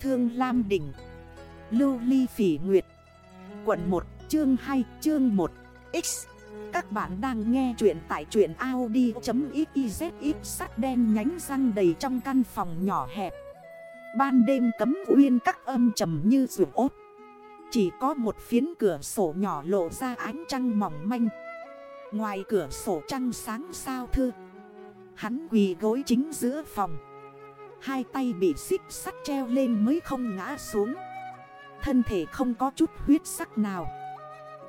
Thương Lam Đỉnh. Lưu Ly Phỉ Nguyệt. Quận 1 chương 2 chương 1 X. Các bạn đang nghe chuyện tại chuyện Audi.xyz sắt đen nhánh răng đầy trong căn phòng nhỏ hẹp. Ban đêm cấm uyên các âm trầm như rượu ốt. Chỉ có một phiến cửa sổ nhỏ lộ ra ánh trăng mỏng manh. Ngoài cửa sổ trăng sáng sao thưa, Hắn quỳ gối chính giữa phòng. Hai tay bị xích sắt treo lên mới không ngã xuống. Thân thể không có chút huyết sắc nào.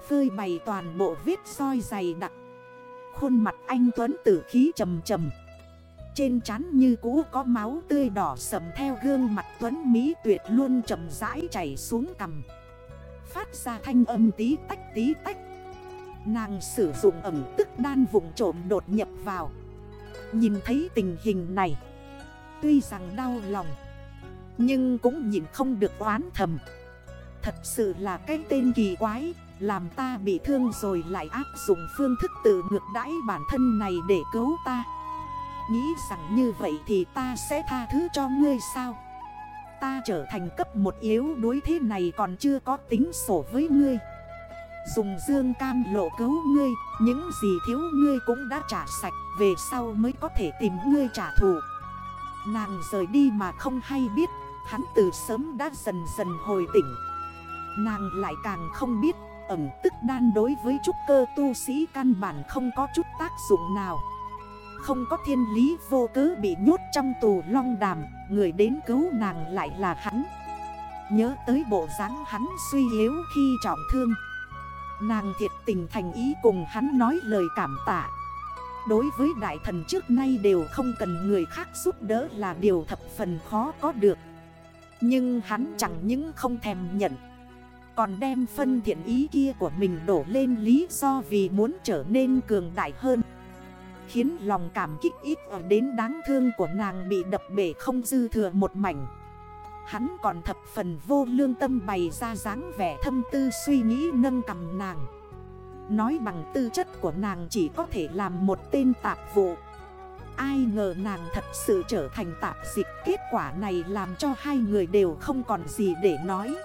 Phơi bày toàn bộ vết soi dày đặc. Khuôn mặt anh Tuấn tử khí trầm trầm. Trên trán như cũ có máu tươi đỏ sầm theo gương mặt Tuấn Mỹ tuyệt luôn chậm rãi chảy xuống cằm. Phát ra thanh âm tí tách tí tách. Nàng sử dụng ẩm tức đan vùng trộm đột nhập vào. Nhìn thấy tình hình này Tuy rằng đau lòng, Nhưng cũng nhìn không được oán thầm. Thật sự là cái tên kỳ quái, Làm ta bị thương rồi lại áp dụng phương thức tự ngược đãi bản thân này để cứu ta. Nghĩ rằng như vậy thì ta sẽ tha thứ cho ngươi sao? Ta trở thành cấp một yếu đối thế này còn chưa có tính sổ với ngươi. Dùng dương cam lộ cứu ngươi, Những gì thiếu ngươi cũng đã trả sạch, Về sau mới có thể tìm ngươi trả thù. Nàng rời đi mà không hay biết, Hắn từ sớm đã dần dần hồi tỉnh. Nàng lại càng không biết, Ẩm tức đan đối với trúc cơ tu sĩ căn bản không có chút tác dụng nào. Không có thiên lý vô cớ bị nhốt trong tù long đàm, Người đến cứu nàng lại là hắn. Nhớ tới bộ dáng hắn suy yếu khi trọng thương. Nàng thiệt tình thành ý cùng hắn nói lời cảm tạ. Đối với đại thần trước nay đều không cần người khác giúp đỡ là điều thập phần khó có được. Nhưng hắn chẳng những không thèm nhận, Còn đem phân thiện ý kia của mình đổ lên lý do vì muốn trở nên cường đại hơn. Khiến lòng cảm kích ít ở đến đáng thương của nàng bị đập bể không dư thừa một mảnh. Hắn còn thập phần vô lương tâm bày ra dáng vẻ thâm tư suy nghĩ nâng cầm nàng. Nói bằng tư chất của nàng chỉ có thể làm một tên tạp vụ. Ai ngờ nàng thật sự trở thành tạp dịch. Kết quả này làm cho hai người đều không còn gì để nói.